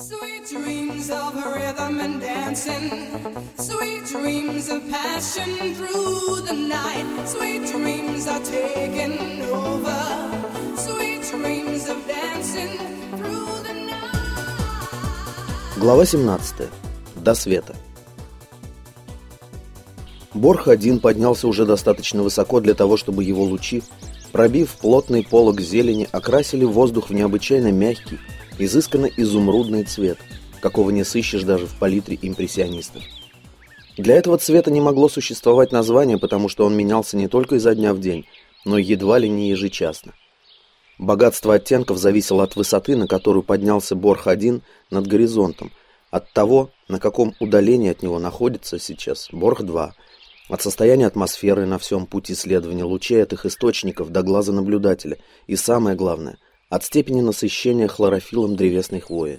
Sweet dreams of rhythm and dancing, sweet dreams of passion through the night, sweet dreams are taking over, sweet dreams of dancing through the night. Глава 17. До света. Борх-1 поднялся уже достаточно высоко для того, чтобы его лучи, пробив плотный полог зелени, окрасили воздух в необычайно мягкий, изысканно изумрудный цвет, какого не сыщешь даже в палитре импрессионистов. Для этого цвета не могло существовать название, потому что он менялся не только изо дня в день, но едва ли не ежечасно. Богатство оттенков зависело от высоты, на которую поднялся Борх-1 над горизонтом, от того, на каком удалении от него находится сейчас Борх-2, от состояния атмосферы на всем пути следования лучей от их источников до глаза наблюдателя и, самое главное, от степени насыщения хлорофилом древесной хвои.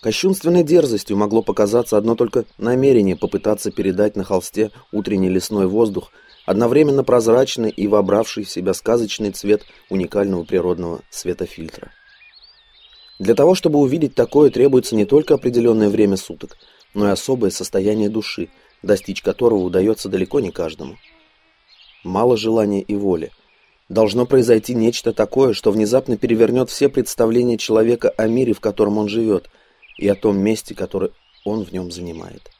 Кощунственной дерзостью могло показаться одно только намерение попытаться передать на холсте утренний лесной воздух, одновременно прозрачный и вобравший в себя сказочный цвет уникального природного светофильтра. Для того, чтобы увидеть такое, требуется не только определенное время суток, но и особое состояние души, достичь которого удается далеко не каждому. Мало желания и воли – Должно произойти нечто такое, что внезапно перевернет все представления человека о мире, в котором он живет, и о том месте, которое он в нем занимает.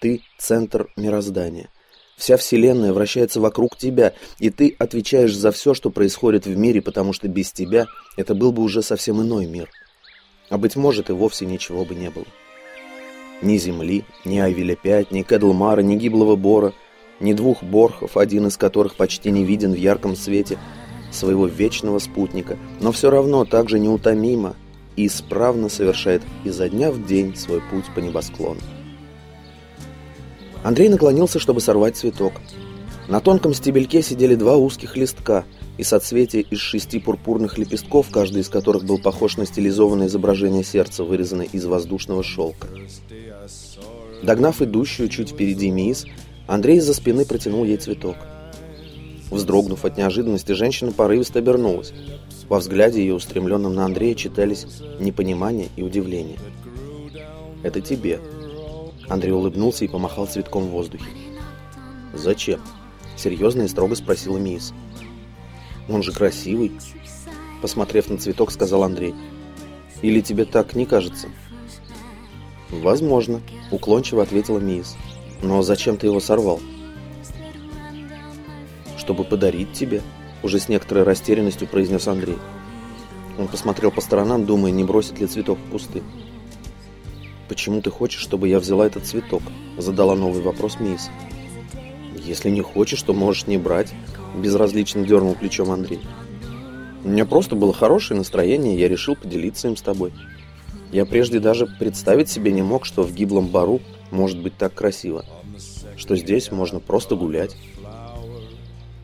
Ты – центр мироздания. Вся Вселенная вращается вокруг тебя, и ты отвечаешь за все, что происходит в мире, потому что без тебя это был бы уже совсем иной мир. А быть может, и вовсе ничего бы не было. Ни Земли, ни Авеля-5, ни Кэдлмара, ни Гиблого Бора – ни двух борхов, один из которых почти не виден в ярком свете своего вечного спутника, но все равно также неутомимо и исправно совершает изо дня в день свой путь по небосклону. Андрей наклонился, чтобы сорвать цветок. На тонком стебельке сидели два узких листка и соцветия из шести пурпурных лепестков, каждый из которых был похож на стилизованное изображение сердца, вырезанное из воздушного шелка. Догнав идущую чуть впереди мисс, Андрей из-за спины протянул ей цветок. Вздрогнув от неожиданности, женщина порывисто обернулась. Во взгляде ее, устремленном на Андрея, читались непонимание и удивление. «Это тебе». Андрей улыбнулся и помахал цветком в воздухе. «Зачем?» – серьезно и строго спросила Мисс. «Он же красивый», – посмотрев на цветок, сказал Андрей. «Или тебе так не кажется?» «Возможно», – уклончиво ответила Мисс. Но зачем ты его сорвал? Чтобы подарить тебе, уже с некоторой растерянностью произнес Андрей. Он посмотрел по сторонам, думая, не бросит ли цветок в кусты. «Почему ты хочешь, чтобы я взяла этот цветок?» Задала новый вопрос Мисс. «Если не хочешь, то можешь не брать», Безразлично дернул плечом Андрей. «У меня просто было хорошее настроение, я решил поделиться им с тобой. Я прежде даже представить себе не мог, что в гиблом бару может быть так красиво, что здесь можно просто гулять.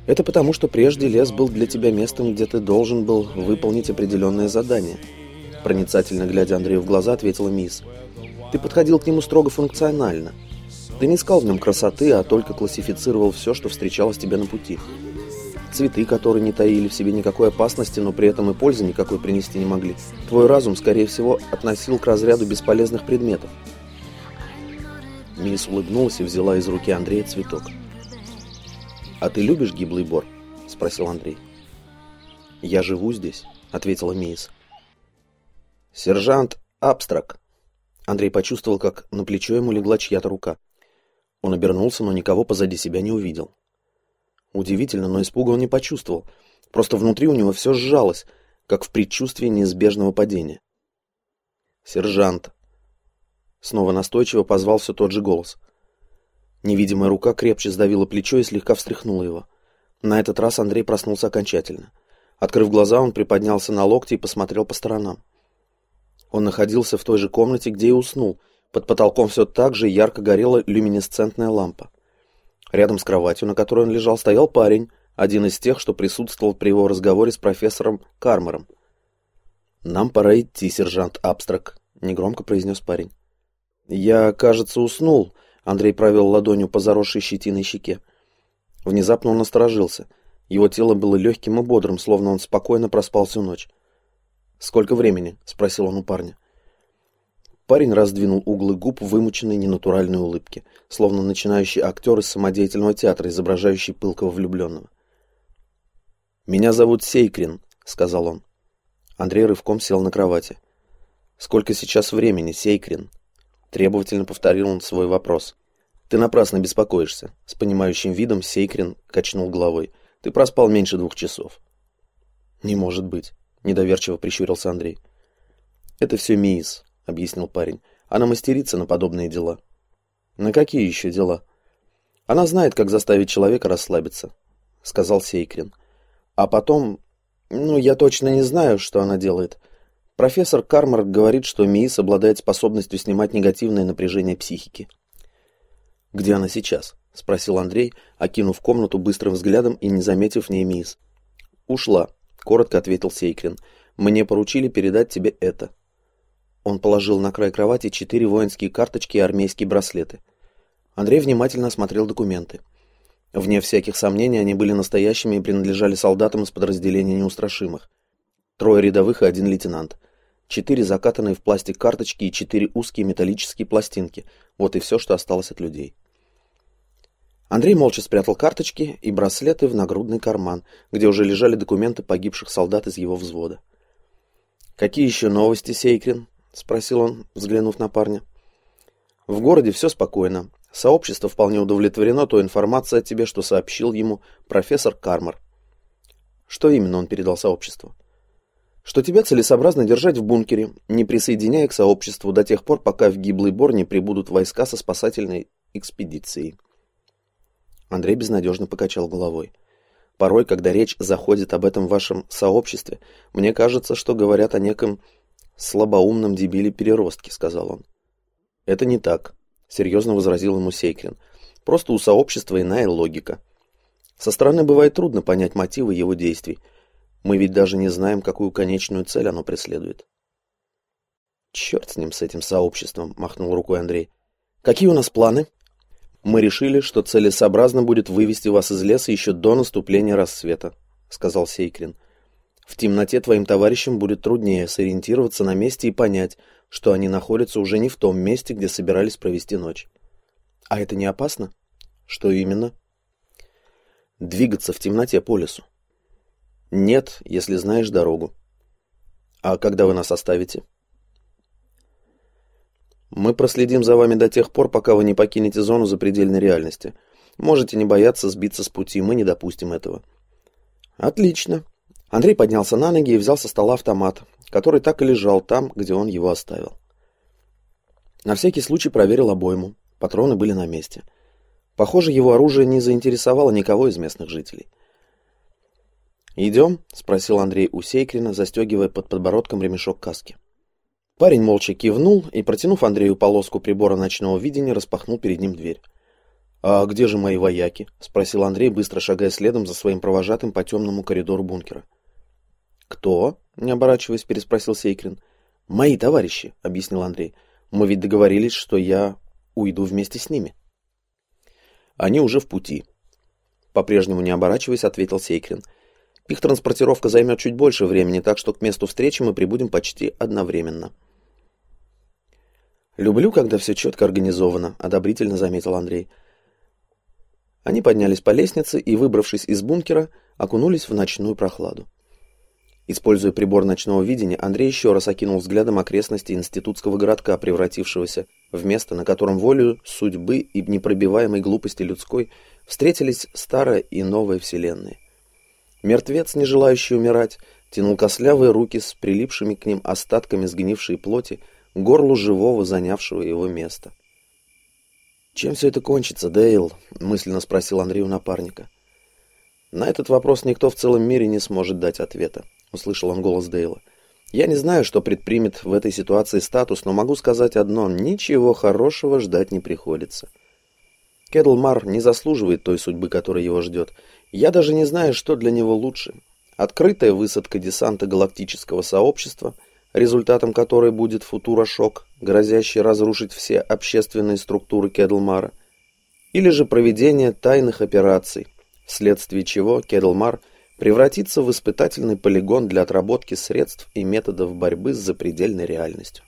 Это потому, что прежде лес был для тебя местом, где ты должен был выполнить определенное задание. Проницательно глядя Андрею в глаза, ответила мисс. Ты подходил к нему строго функционально. Ты не искал в нем красоты, а только классифицировал все, что встречалось тебе на пути. Цветы, которые не таили в себе никакой опасности, но при этом и пользы никакой принести не могли. Твой разум, скорее всего, относил к разряду бесполезных предметов. Мисс улыбнулась и взяла из руки Андрея цветок. «А ты любишь гиблый бор?» – спросил Андрей. «Я живу здесь», – ответила Мисс. «Сержант Абстрак». Андрей почувствовал, как на плечо ему легла чья-то рука. Он обернулся, но никого позади себя не увидел. Удивительно, но испуга он не почувствовал. Просто внутри у него все сжалось, как в предчувствии неизбежного падения. «Сержант», Снова настойчиво позвал все тот же голос. Невидимая рука крепче сдавила плечо и слегка встряхнула его. На этот раз Андрей проснулся окончательно. Открыв глаза, он приподнялся на локти и посмотрел по сторонам. Он находился в той же комнате, где и уснул. Под потолком все так же ярко горела люминесцентная лампа. Рядом с кроватью, на которой он лежал, стоял парень, один из тех, что присутствовал при его разговоре с профессором Кармером. «Нам пора идти, сержант Абстрак», — негромко произнес парень. «Я, кажется, уснул», — Андрей провел ладонью по заросшей щетиной щеке. Внезапно он насторожился. Его тело было легким и бодрым, словно он спокойно проспал всю ночь. «Сколько времени?» — спросил он у парня. Парень раздвинул углы губ вымученной ненатуральной улыбке, словно начинающий актер из самодеятельного театра, изображающий пылкого влюбленного. «Меня зовут Сейкрин», — сказал он. Андрей рывком сел на кровати. «Сколько сейчас времени, Сейкрин?» Требовательно повторил он свой вопрос. «Ты напрасно беспокоишься», — с понимающим видом Сейкрин качнул головой. «Ты проспал меньше двух часов». «Не может быть», — недоверчиво прищурился Андрей. «Это все Миис», — объяснил парень. «Она мастерица на подобные дела». «На какие еще дела?» «Она знает, как заставить человека расслабиться», — сказал Сейкрин. «А потом... Ну, я точно не знаю, что она делает. Профессор Кармар говорит, что Миис обладает способностью снимать негативное напряжение психики». «Где она сейчас?» — спросил Андрей, окинув комнату быстрым взглядом и не заметив в ней Миис. «Ушла», — коротко ответил Сейкрин. «Мне поручили передать тебе это». Он положил на край кровати четыре воинские карточки и армейские браслеты. Андрей внимательно осмотрел документы. Вне всяких сомнений, они были настоящими и принадлежали солдатам из подразделения неустрашимых. Трое рядовых и один лейтенант. Четыре закатанные в пластик карточки и четыре узкие металлические пластинки. Вот и все, что осталось от людей. Андрей молча спрятал карточки и браслеты в нагрудный карман, где уже лежали документы погибших солдат из его взвода. «Какие еще новости, Сейкрин?» — спросил он, взглянув на парня. «В городе все спокойно. Сообщество вполне удовлетворено той информацией о тебе, что сообщил ему профессор Кармар». «Что именно он передал сообществу?» «Что тебя целесообразно держать в бункере, не присоединяя к сообществу до тех пор, пока в гиблый бор не прибудут войска со спасательной экспедицией». Андрей безнадежно покачал головой. «Порой, когда речь заходит об этом вашем сообществе, мне кажется, что говорят о неком слабоумном дебиле-переростке», — сказал он. «Это не так», — серьезно возразил ему Сейкрин. «Просто у сообщества иная логика. Со стороны бывает трудно понять мотивы его действий. Мы ведь даже не знаем, какую конечную цель оно преследует». «Черт с ним, с этим сообществом», — махнул рукой Андрей. «Какие у нас планы?» «Мы решили, что целесообразно будет вывести вас из леса еще до наступления рассвета», — сказал Сейкрин. В темноте твоим товарищам будет труднее сориентироваться на месте и понять, что они находятся уже не в том месте, где собирались провести ночь. А это не опасно? Что именно? Двигаться в темноте по лесу. Нет, если знаешь дорогу. А когда вы нас оставите? Мы проследим за вами до тех пор, пока вы не покинете зону запредельной реальности. Можете не бояться сбиться с пути, мы не допустим этого. Отлично, Андрей поднялся на ноги и взял со стола автомат, который так и лежал там, где он его оставил. На всякий случай проверил обойму. Патроны были на месте. Похоже, его оружие не заинтересовало никого из местных жителей. «Идем?» — спросил Андрей у застегивая под подбородком ремешок каски. Парень молча кивнул и, протянув Андрею полоску прибора ночного видения, распахнул перед ним дверь. «А где же мои вояки?» — спросил Андрей, быстро шагая следом за своим провожатым по темному коридору бункера. «Кто?» — не оборачиваясь, переспросил Сейкрин. «Мои товарищи», — объяснил Андрей. «Мы ведь договорились, что я уйду вместе с ними». «Они уже в пути». По-прежнему не оборачиваясь, ответил Сейкрин. «Их транспортировка займет чуть больше времени, так что к месту встречи мы прибудем почти одновременно». «Люблю, когда все четко организовано», — одобрительно заметил Андрей. Они поднялись по лестнице и, выбравшись из бункера, окунулись в ночную прохладу. Используя прибор ночного видения, Андрей еще раз окинул взглядом окрестности институтского городка, превратившегося в место, на котором волю судьбы и непробиваемой глупости людской встретились старая и новая вселенная. Мертвец, не желающий умирать, тянул костлявые руки с прилипшими к ним остатками сгнившей плоти к горлу живого, занявшего его место. «Чем все это кончится, Дейл?» — мысленно спросил Андрей у напарника. На этот вопрос никто в целом мире не сможет дать ответа. — услышал он голос Дейла. «Я не знаю, что предпримет в этой ситуации статус, но могу сказать одно — ничего хорошего ждать не приходится. Кедлмар не заслуживает той судьбы, которая его ждет. Я даже не знаю, что для него лучше. Открытая высадка десанта галактического сообщества, результатом которой будет футурошок, грозящий разрушить все общественные структуры Кедлмара, или же проведение тайных операций, вследствие чего Кедлмар – превратиться в испытательный полигон для отработки средств и методов борьбы с запредельной реальностью.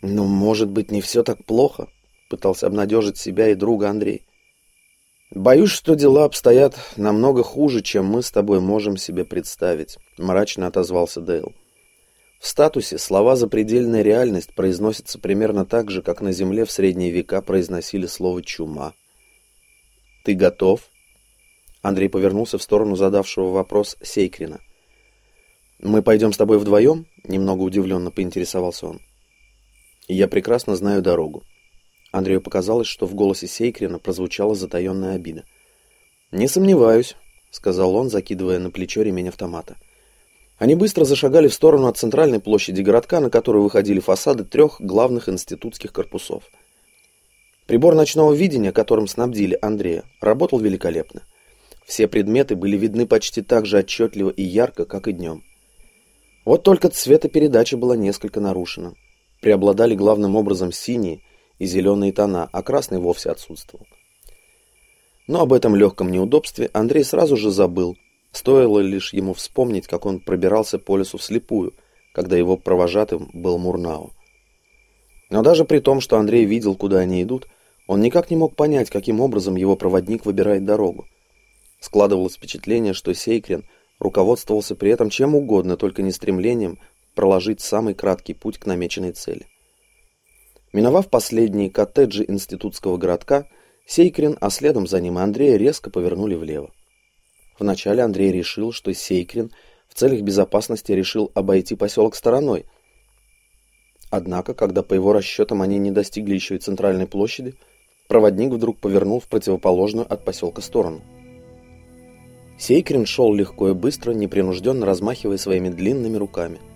«Ну, может быть, не все так плохо?» — пытался обнадежить себя и друга Андрей. «Боюсь, что дела обстоят намного хуже, чем мы с тобой можем себе представить», — мрачно отозвался Дейл. В статусе слова «запредельная реальность» произносятся примерно так же, как на Земле в средние века произносили слово «чума». «Ты готов?» Андрей повернулся в сторону задавшего вопрос Сейкрина. «Мы пойдем с тобой вдвоем?» — немного удивленно поинтересовался он. «Я прекрасно знаю дорогу. Андрею показалось, что в голосе Сейкрина прозвучала затаенная обида. «Не сомневаюсь», — сказал он, закидывая на плечо ремень автомата. Они быстро зашагали в сторону от центральной площади городка, на которую выходили фасады трех главных институтских корпусов. Прибор ночного видения, которым снабдили Андрея, работал великолепно. Все предметы были видны почти так же отчетливо и ярко, как и днем. Вот только цветопередача была несколько нарушена. Преобладали главным образом синие, и зеленые тона, а красный вовсе отсутствовал. Но об этом легком неудобстве Андрей сразу же забыл. Стоило лишь ему вспомнить, как он пробирался по лесу вслепую, когда его провожатым был Мурнау. Но даже при том, что Андрей видел, куда они идут, он никак не мог понять, каким образом его проводник выбирает дорогу. Складывалось впечатление, что Сейкрин руководствовался при этом чем угодно, только не стремлением проложить самый краткий путь к намеченной цели. Миновав последние коттеджи институтского городка, Сейкрин, а следом за ним и Андрея резко повернули влево. Вначале Андрей решил, что Сейкрин в целях безопасности решил обойти поселок стороной. Однако, когда по его расчетам они не достигли еще и центральной площади, проводник вдруг повернул в противоположную от поселка сторону. Сейкрин шел легко и быстро, непринужденно размахивая своими длинными руками –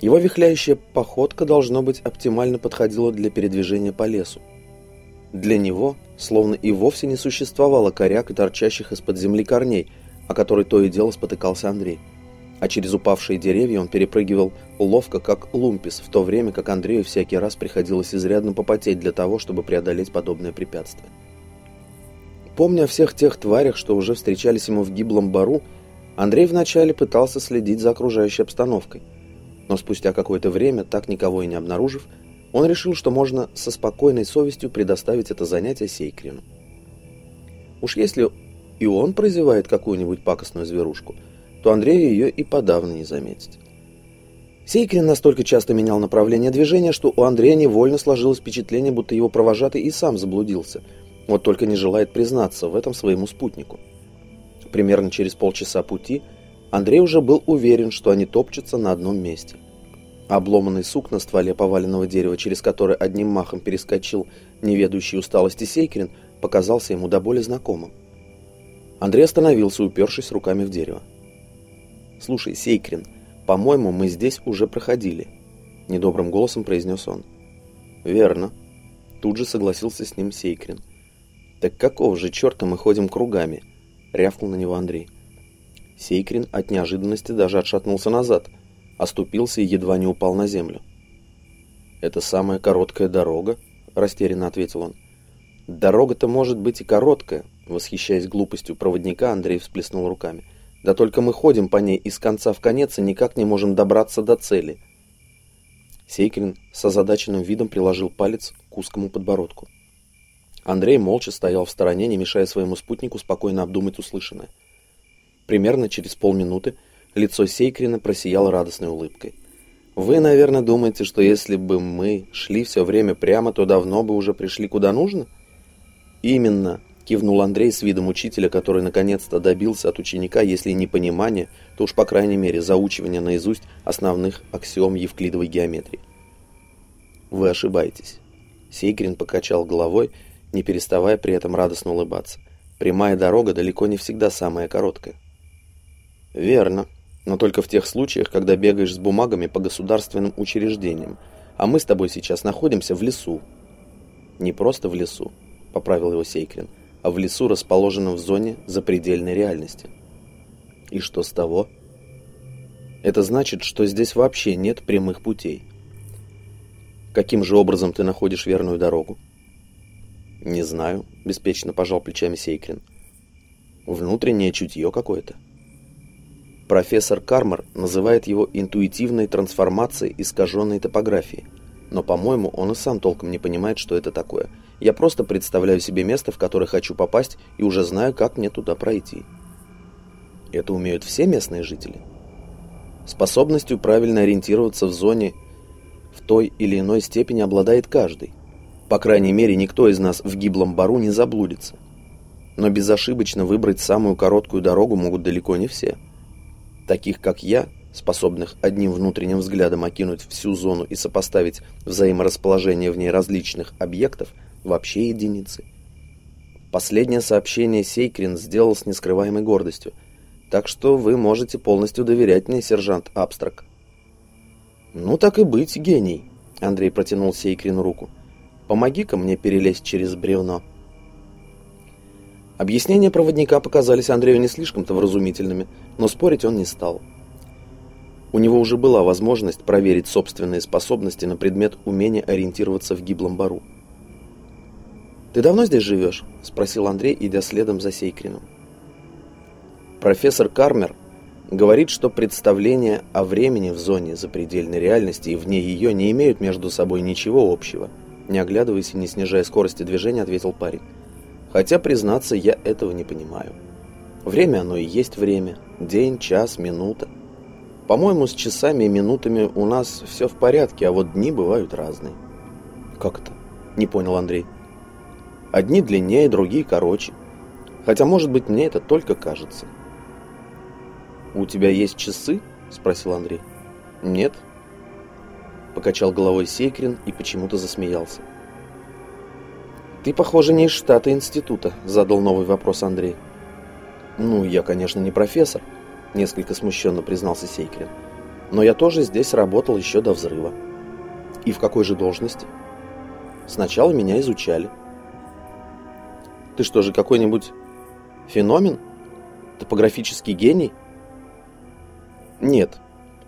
его вихляющая походка, должно быть, оптимально подходила для передвижения по лесу. Для него словно и вовсе не существовало коряк и торчащих из-под земли корней, о которой то и дело спотыкался Андрей. А через упавшие деревья он перепрыгивал ловко, как лумпис, в то время как Андрею всякий раз приходилось изрядно попотеть для того, чтобы преодолеть подобное препятствие. Помня о всех тех тварях, что уже встречались ему в гиблом бару, Андрей вначале пытался следить за окружающей обстановкой – но спустя какое-то время, так никого и не обнаружив, он решил, что можно со спокойной совестью предоставить это занятие Сейкрину. Уж если и он прозевает какую-нибудь пакостную зверушку, то Андрею ее и подавно не заметит. Сейкрин настолько часто менял направление движения, что у Андрея невольно сложилось впечатление, будто его провожатый и сам заблудился, вот только не желает признаться в этом своему спутнику. Примерно через полчаса пути – Андрей уже был уверен, что они топчутся на одном месте. Обломанный сук на стволе поваленного дерева, через который одним махом перескочил неведущий усталости Сейкрин, показался ему до боли знакомым. Андрей остановился, упершись руками в дерево. «Слушай, Сейкрин, по-моему, мы здесь уже проходили», — недобрым голосом произнес он. «Верно», — тут же согласился с ним Сейкрин. «Так какого же черта мы ходим кругами?» — рявкнул на него Андрей. Сейкрин от неожиданности даже отшатнулся назад, оступился и едва не упал на землю. «Это самая короткая дорога?» – растерянно ответил он. «Дорога-то может быть и короткая», – восхищаясь глупостью проводника, Андрей всплеснул руками. «Да только мы ходим по ней из конца в конец и никак не можем добраться до цели». Сейкрин с озадаченным видом приложил палец к узкому подбородку. Андрей молча стоял в стороне, не мешая своему спутнику спокойно обдумать услышанное. Примерно через полминуты лицо Сейкрина просияло радостной улыбкой. «Вы, наверное, думаете, что если бы мы шли все время прямо, то давно бы уже пришли куда нужно?» «Именно», — кивнул Андрей с видом учителя, который наконец-то добился от ученика, если не понимания, то уж, по крайней мере, заучивания наизусть основных аксиом евклидовой геометрии. «Вы ошибаетесь». Сейкрин покачал головой, не переставая при этом радостно улыбаться. «Прямая дорога далеко не всегда самая короткая». Верно. Но только в тех случаях, когда бегаешь с бумагами по государственным учреждениям. А мы с тобой сейчас находимся в лесу. Не просто в лесу, поправил его Сейкрин, а в лесу, расположенном в зоне запредельной реальности. И что с того? Это значит, что здесь вообще нет прямых путей. Каким же образом ты находишь верную дорогу? Не знаю, беспечно пожал плечами Сейкрин. Внутреннее чутье какое-то. Профессор Кармар называет его интуитивной трансформацией искаженной топографии. но, по-моему, он и сам толком не понимает, что это такое. Я просто представляю себе место, в которое хочу попасть, и уже знаю, как мне туда пройти. Это умеют все местные жители. Способностью правильно ориентироваться в зоне в той или иной степени обладает каждый. По крайней мере, никто из нас в гиблом бару не заблудится. Но безошибочно выбрать самую короткую дорогу могут далеко не все. Таких, как я, способных одним внутренним взглядом окинуть всю зону и сопоставить взаиморасположение в ней различных объектов, вообще единицы. Последнее сообщение Сейкрин сделал с нескрываемой гордостью, так что вы можете полностью доверять мне, сержант Абстрак. «Ну так и быть, гений», — Андрей протянул Сейкрину руку. «Помоги-ка мне перелезть через бревно». Объяснения проводника показались Андрею не слишком-то вразумительными, но спорить он не стал. У него уже была возможность проверить собственные способности на предмет умения ориентироваться в гиблом бару. «Ты давно здесь живешь?» – спросил Андрей, идя следом за Сейкрином. Профессор Кармер говорит, что представления о времени в зоне запредельной реальности и вне ее не имеют между собой ничего общего. Не оглядываясь и не снижая скорости движения, ответил парень. Хотя, признаться, я этого не понимаю. Время оно и есть время. День, час, минута. По-моему, с часами и минутами у нас все в порядке, а вот дни бывают разные. Как это? Не понял Андрей. Одни длиннее, другие короче. Хотя, может быть, мне это только кажется. У тебя есть часы? Спросил Андрей. Нет. Покачал головой Сейкрин и почему-то засмеялся. «Ты, похоже, не из штата института», — задал новый вопрос Андрей. «Ну, я, конечно, не профессор», — несколько смущенно признался Сейкрин. «Но я тоже здесь работал еще до взрыва». «И в какой же должности?» «Сначала меня изучали». «Ты что же, какой-нибудь феномен? Топографический гений?» «Нет.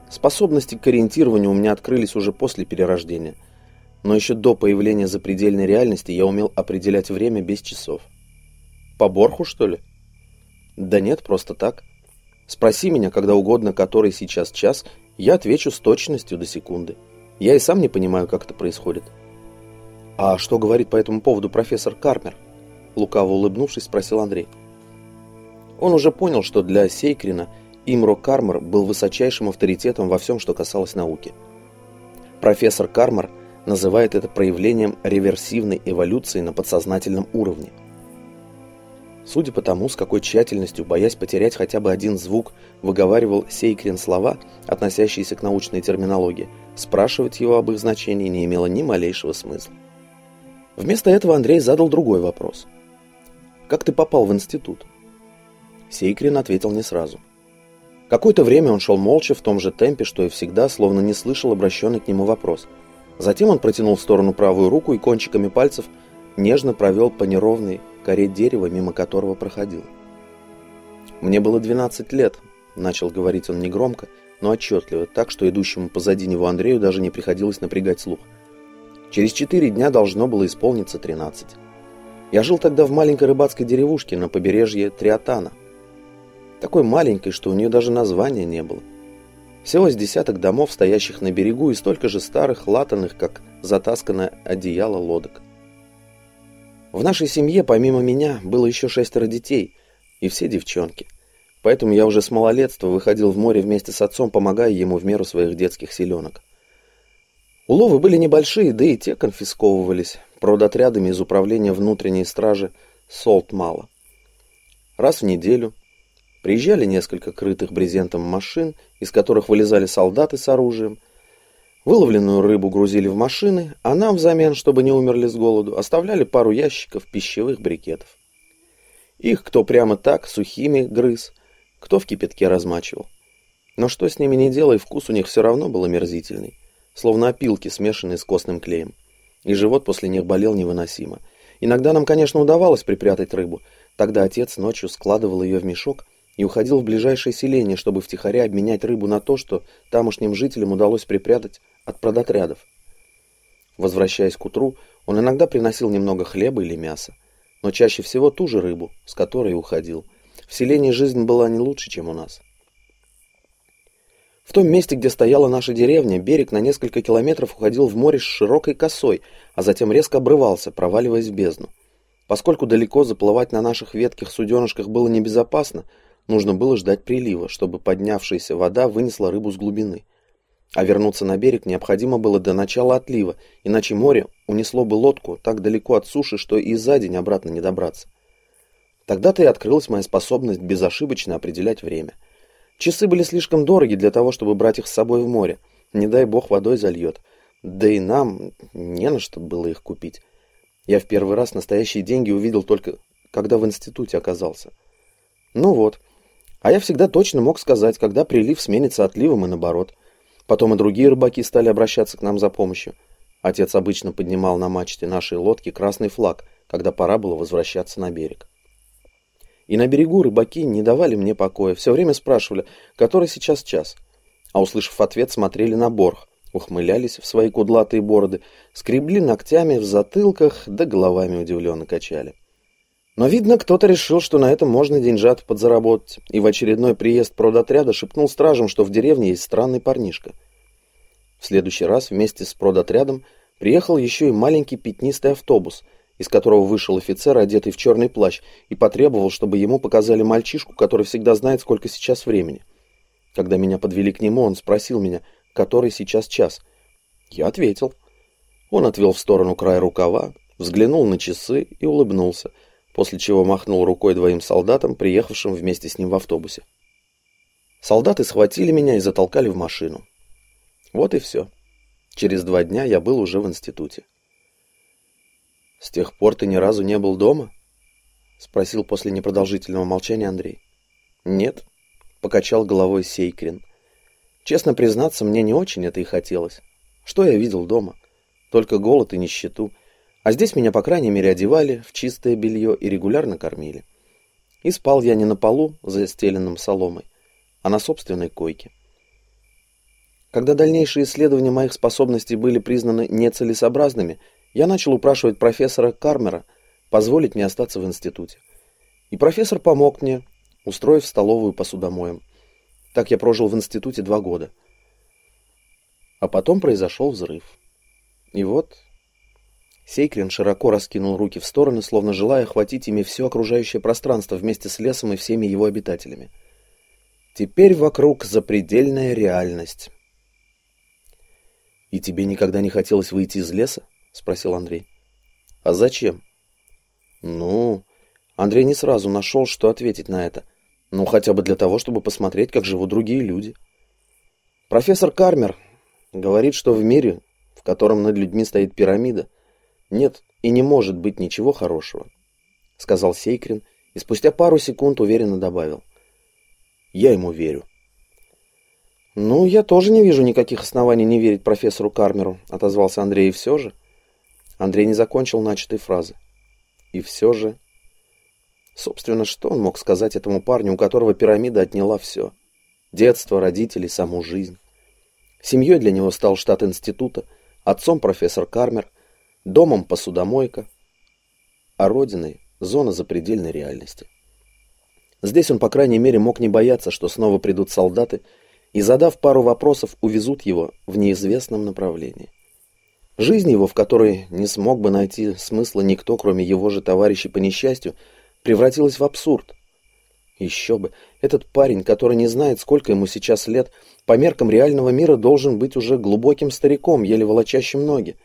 Способности к ориентированию у меня открылись уже после перерождения. Но еще до появления запредельной реальности я умел определять время без часов». «По Борху, что ли?» «Да нет, просто так». Спроси меня когда угодно, который сейчас час, я отвечу с точностью до секунды. Я и сам не понимаю, как это происходит. А что говорит по этому поводу профессор Кармер? Лукаво улыбнувшись, спросил Андрей. Он уже понял, что для Сейкрина Имро Кармер был высочайшим авторитетом во всем, что касалось науки. Профессор Кармер называет это проявлением реверсивной эволюции на подсознательном уровне – Судя по тому, с какой тщательностью, боясь потерять хотя бы один звук, выговаривал Сейкрин слова, относящиеся к научной терминологии, спрашивать его об их значении не имело ни малейшего смысла. Вместо этого Андрей задал другой вопрос. «Как ты попал в институт?» Сейкрин ответил не сразу. Какое-то время он шел молча в том же темпе, что и всегда, словно не слышал обращенный к нему вопрос. Затем он протянул в сторону правую руку и кончиками пальцев нежно провел по неровной, коре дерева, мимо которого проходил. «Мне было 12 лет», — начал говорить он негромко, но отчетливо, так что идущему позади него Андрею даже не приходилось напрягать слух. Через четыре дня должно было исполниться 13. Я жил тогда в маленькой рыбацкой деревушке на побережье Триатана. Такой маленькой, что у нее даже названия не было. Всего с десяток домов, стоящих на берегу, и столько же старых, латанных, как затасканное одеяло лодок. В нашей семье, помимо меня, было еще шестеро детей, и все девчонки. Поэтому я уже с малолетства выходил в море вместе с отцом, помогая ему в меру своих детских силенок. Уловы были небольшие, да и те конфисковывались продотрядами из управления внутренней стражи Солт мало. Раз в неделю приезжали несколько крытых брезентом машин, из которых вылезали солдаты с оружием – Выловленную рыбу грузили в машины, а нам взамен, чтобы не умерли с голоду, оставляли пару ящиков пищевых брикетов. Их кто прямо так, сухими грыз, кто в кипятке размачивал. Но что с ними не делай, вкус у них все равно был омерзительный, словно опилки, смешанные с костным клеем. И живот после них болел невыносимо. Иногда нам, конечно, удавалось припрятать рыбу. Тогда отец ночью складывал ее в мешок и уходил в ближайшее селение, чтобы втихаря обменять рыбу на то, что тамошним жителям удалось припрятать от продотрядов. Возвращаясь к утру, он иногда приносил немного хлеба или мяса, но чаще всего ту же рыбу, с которой уходил. В селении жизнь была не лучше, чем у нас. В том месте, где стояла наша деревня, берег на несколько километров уходил в море с широкой косой, а затем резко обрывался, проваливаясь в бездну. Поскольку далеко заплывать на наших ветких суденышках было небезопасно, нужно было ждать прилива, чтобы поднявшаяся вода вынесла рыбу с глубины. А вернуться на берег необходимо было до начала отлива, иначе море унесло бы лодку так далеко от суши, что и за день обратно не добраться. Тогда-то и открылась моя способность безошибочно определять время. Часы были слишком дороги для того, чтобы брать их с собой в море. Не дай бог водой зальет. Да и нам не на что было их купить. Я в первый раз настоящие деньги увидел только, когда в институте оказался. Ну вот. А я всегда точно мог сказать, когда прилив сменится отливом и наоборот. Потом и другие рыбаки стали обращаться к нам за помощью. Отец обычно поднимал на мачте нашей лодки красный флаг, когда пора было возвращаться на берег. И на берегу рыбаки не давали мне покоя, все время спрашивали, который сейчас час. А услышав ответ, смотрели на борг, ухмылялись в свои кудлатые бороды, скребли ногтями в затылках, да головами удивленно качали. Но, видно, кто-то решил, что на этом можно деньжат подзаработать, и в очередной приезд продотряда шепнул стражам, что в деревне есть странный парнишка. В следующий раз вместе с продотрядом приехал еще и маленький пятнистый автобус, из которого вышел офицер, одетый в черный плащ, и потребовал, чтобы ему показали мальчишку, который всегда знает, сколько сейчас времени. Когда меня подвели к нему, он спросил меня, который сейчас час. Я ответил. Он отвел в сторону край рукава, взглянул на часы и улыбнулся, после чего махнул рукой двоим солдатам, приехавшим вместе с ним в автобусе. Солдаты схватили меня и затолкали в машину. Вот и все. Через два дня я был уже в институте. «С тех пор ты ни разу не был дома?» — спросил после непродолжительного молчания Андрей. «Нет», — покачал головой Сейкрин. «Честно признаться, мне не очень это и хотелось. Что я видел дома? Только голод и нищету. А здесь меня, по крайней мере, одевали в чистое белье и регулярно кормили. И спал я не на полу, застеленном соломой, а на собственной койке. Когда дальнейшие исследования моих способностей были признаны нецелесообразными, я начал упрашивать профессора Кармера позволить мне остаться в институте. И профессор помог мне, устроив столовую посудомоем. Так я прожил в институте два года. А потом произошел взрыв. И вот... Сейкрин широко раскинул руки в стороны, словно желая охватить ими все окружающее пространство вместе с лесом и всеми его обитателями. Теперь вокруг запредельная реальность. «И тебе никогда не хотелось выйти из леса?» — спросил Андрей. «А зачем?» «Ну...» Андрей не сразу нашел, что ответить на это. Ну, хотя бы для того, чтобы посмотреть, как живут другие люди. Профессор Кармер говорит, что в мире, в котором над людьми стоит пирамида, нет и не может быть ничего хорошего, — сказал Сейкрин и спустя пару секунд уверенно добавил. Я ему верю. «Ну, я тоже не вижу никаких оснований не верить профессору Кармеру», — отозвался Андрей, и все же. Андрей не закончил начатой фразы. И все же... Собственно, что он мог сказать этому парню, у которого пирамида отняла все? Детство, родителей, саму жизнь. Семьей для него стал штат института, отцом профессор Кармер, домом посудомойка, а родиной — зона запредельной реальности. Здесь он, по крайней мере, мог не бояться, что снова придут солдаты и, задав пару вопросов, увезут его в неизвестном направлении. Жизнь его, в которой не смог бы найти смысла никто, кроме его же товарищей по несчастью, превратилась в абсурд. Еще бы, этот парень, который не знает, сколько ему сейчас лет, по меркам реального мира должен быть уже глубоким стариком, еле волочащим ноги.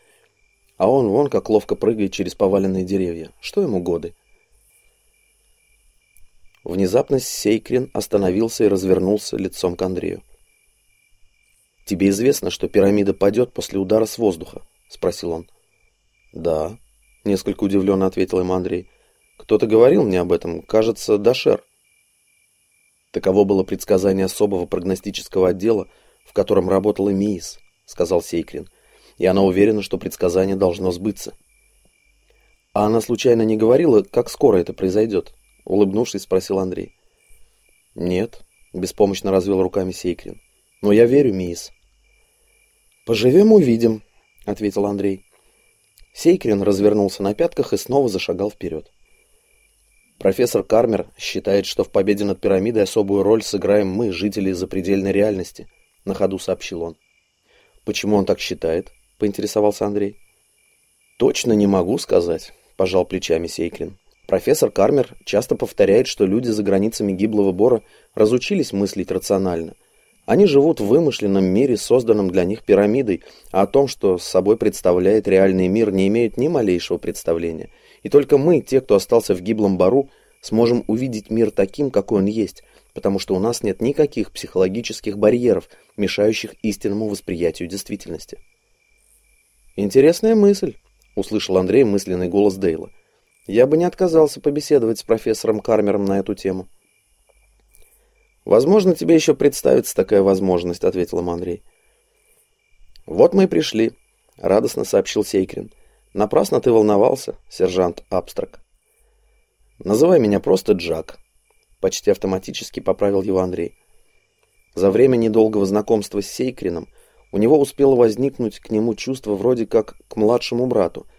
А он вон как ловко прыгает через поваленные деревья. Что ему годы? Внезапно Сейкрин остановился и развернулся лицом к Андрею. «Тебе известно, что пирамида падет после удара с воздуха?» — спросил он. «Да», — несколько удивленно ответил ему Андрей. «Кто-то говорил мне об этом, кажется, Дашер». Таково было предсказание особого прогностического отдела, в котором работала МИИС, — сказал Сейкрин, и она уверена, что предсказание должно сбыться. «А она случайно не говорила, как скоро это произойдет?» — улыбнувшись, спросил Андрей. «Нет», — беспомощно развел руками Сейкрин. «Но я верю, МИИС». «Поживем, увидим», ответил Андрей. Сейкрин развернулся на пятках и снова зашагал вперед. Профессор Кармер считает, что в победе над пирамидой особую роль сыграем мы, жители запредельной реальности, на ходу сообщил он. Почему он так считает? Поинтересовался Андрей. Точно не могу сказать, пожал плечами Сейкрин. Профессор Кармер часто повторяет, что люди за границами гиблого бора разучились мыслить рационально. Они живут в вымышленном мире, созданном для них пирамидой, а о том, что собой представляет реальный мир, не имеют ни малейшего представления. И только мы, те, кто остался в гиблом бару, сможем увидеть мир таким, какой он есть, потому что у нас нет никаких психологических барьеров, мешающих истинному восприятию действительности. «Интересная мысль», — услышал Андрей мысленный голос Дейла. Я бы не отказался побеседовать с профессором Кармером на эту тему. «Возможно, тебе еще представится такая возможность», — ответил им Андрей. «Вот мы и пришли», — радостно сообщил Сейкрин. «Напрасно ты волновался, сержант Абстрак». «Называй меня просто Джак», — почти автоматически поправил его Андрей. За время недолгого знакомства с Сейкрином у него успело возникнуть к нему чувство вроде как к младшему брату —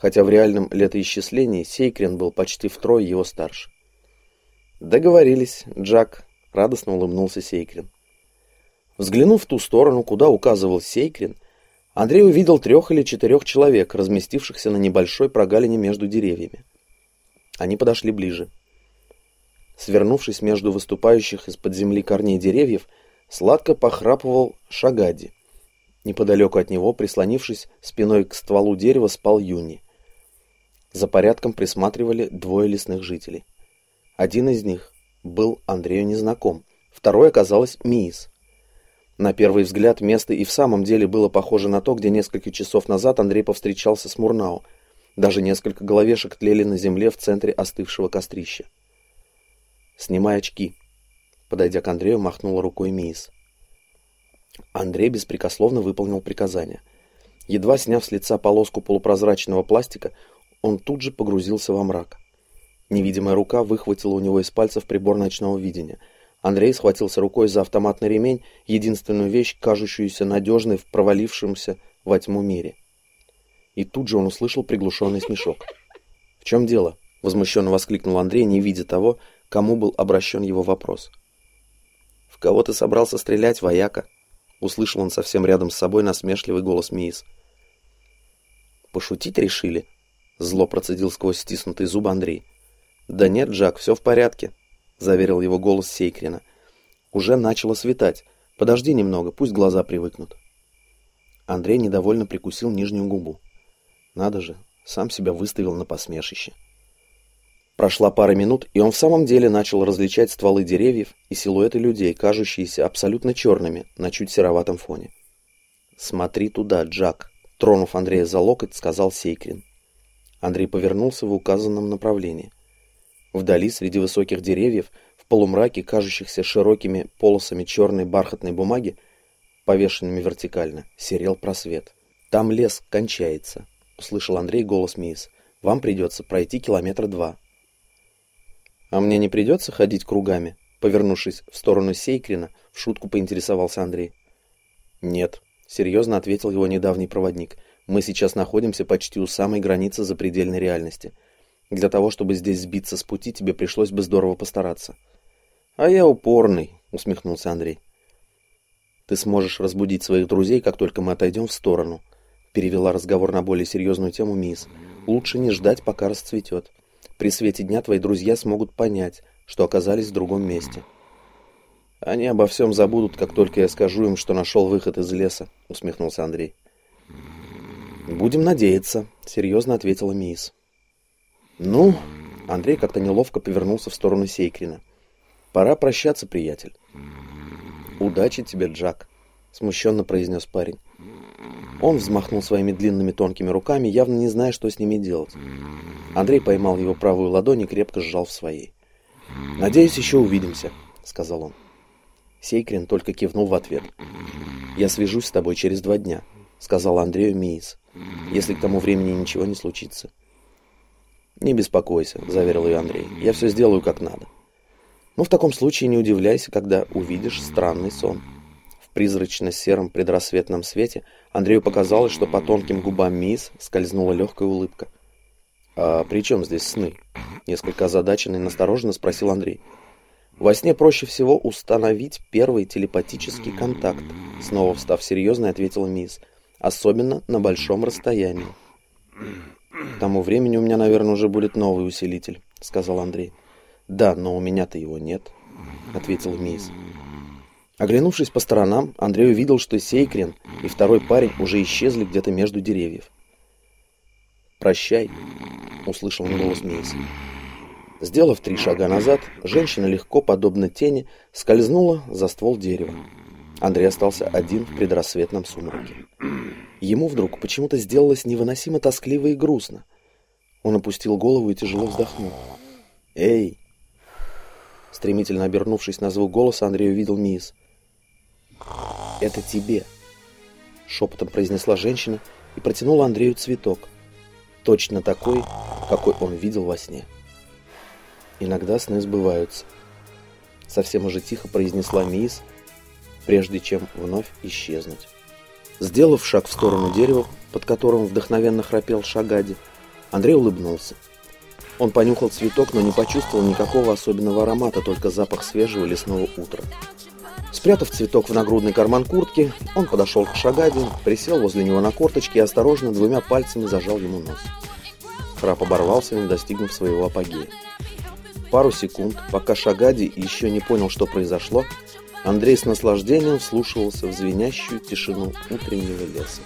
хотя в реальном летоисчислении Сейкрин был почти втрое его старше. «Договорились, Джак», — радостно улыбнулся Сейкрин. Взглянув в ту сторону, куда указывал Сейкрин, Андрей увидел трех или четырех человек, разместившихся на небольшой прогалине между деревьями. Они подошли ближе. Свернувшись между выступающих из-под земли корней деревьев, сладко похрапывал Шагади. Неподалеку от него, прислонившись спиной к стволу дерева, спал Юни. За порядком присматривали двое лесных жителей. Один из них был Андрею незнаком, второй оказалась Миис. На первый взгляд место и в самом деле было похоже на то, где несколько часов назад Андрей повстречался с Мурнау. Даже несколько головешек тлели на земле в центре остывшего кострища. «Снимай очки», — подойдя к Андрею, махнула рукой Миис. Андрей беспрекословно выполнил приказание. Едва сняв с лица полоску полупрозрачного пластика, он тут же погрузился во мрак. Невидимая рука выхватила у него из пальцев прибор ночного видения. Андрей схватился рукой за автоматный ремень, единственную вещь, кажущуюся надежной в провалившемся во тьму мире. И тут же он услышал приглушенный смешок. «В чем дело?» — возмущенно воскликнул Андрей, не видя того, кому был обращен его вопрос. «В кого ты собрался стрелять, вояка?» — услышал он совсем рядом с собой насмешливый голос Миис. «Пошутить решили?» Зло процедил сквозь стиснутые зубы Андрей. «Да нет, Джак, все в порядке», — заверил его голос Сейкрина. «Уже начало светать. Подожди немного, пусть глаза привыкнут». Андрей недовольно прикусил нижнюю губу. Надо же, сам себя выставил на посмешище. Прошла пара минут, и он в самом деле начал различать стволы деревьев и силуэты людей, кажущиеся абсолютно черными на чуть сероватом фоне. «Смотри туда, Джак», — тронув Андрея за локоть, сказал Сейкрин. Андрей повернулся в указанном направлении. Вдали, среди высоких деревьев, в полумраке, кажущихся широкими полосами черной бархатной бумаги, повешенными вертикально, серел просвет. «Там лес кончается», — услышал Андрей голос Миис. «Вам придется пройти километра два». «А мне не придется ходить кругами?» Повернувшись в сторону Сейкрина, в шутку поинтересовался Андрей. «Нет», — серьезно ответил его недавний проводник. Мы сейчас находимся почти у самой границы запредельной реальности. Для того, чтобы здесь сбиться с пути, тебе пришлось бы здорово постараться. А я упорный, усмехнулся Андрей. Ты сможешь разбудить своих друзей, как только мы отойдем в сторону. Перевела разговор на более серьезную тему Мисс. Лучше не ждать, пока расцветет. При свете дня твои друзья смогут понять, что оказались в другом месте. Они обо всем забудут, как только я скажу им, что нашел выход из леса, усмехнулся Андрей. «Будем надеяться», — серьезно ответила мисс. «Ну...» — Андрей как-то неловко повернулся в сторону Сейкрина. «Пора прощаться, приятель». «Удачи тебе, Джак», — смущенно произнес парень. Он взмахнул своими длинными тонкими руками, явно не зная, что с ними делать. Андрей поймал его правую ладонь и крепко сжал в своей. «Надеюсь, еще увидимся», — сказал он. Сейкрин только кивнул в ответ. «Я свяжусь с тобой через два дня», — сказал Андрею Миис если к тому времени ничего не случится. «Не беспокойся», — заверил ее Андрей. «Я все сделаю как надо». «Ну, в таком случае не удивляйся, когда увидишь странный сон». Призрачно-сером предрассветном свете Андрею показалось, что по тонким губам мисс скользнула легкая улыбка. «А при чем здесь сны?» — несколько озадаченный и настороженно спросил Андрей. Во сне проще всего установить первый телепатический контакт, снова встав серьезно, ответила мисс, особенно на большом расстоянии. К тому времени у меня, наверное, уже будет новый усилитель, сказал Андрей. Да, но у меня-то его нет, ответила мисс. Оглянувшись по сторонам, Андрей увидел, что Сейкрин и второй парень уже исчезли где-то между деревьев. «Прощай», — услышал он голос Мейси. Сделав три шага назад, женщина легко, подобно тени, скользнула за ствол дерева. Андрей остался один в предрассветном сумраке. Ему вдруг почему-то сделалось невыносимо тоскливо и грустно. Он опустил голову и тяжело вздохнул. «Эй!» Стремительно обернувшись на звук голоса, Андрей увидел Мисс. «Это тебе!» Шепотом произнесла женщина и протянула Андрею цветок. Точно такой, какой он видел во сне. Иногда сны сбываются. Совсем уже тихо произнесла Мисс, прежде чем вновь исчезнуть. Сделав шаг в сторону дерева, под которым вдохновенно храпел Шагади, Андрей улыбнулся. Он понюхал цветок, но не почувствовал никакого особенного аромата, только запах свежего лесного утра. Спрятав цветок в нагрудный карман куртки, он подошел к Шагаде, присел возле него на корточки и осторожно двумя пальцами зажал ему нос. Храп оборвался, не достигнув своего апогея. Пару секунд, пока Шагади еще не понял, что произошло, Андрей с наслаждением вслушивался в звенящую тишину утреннего леса.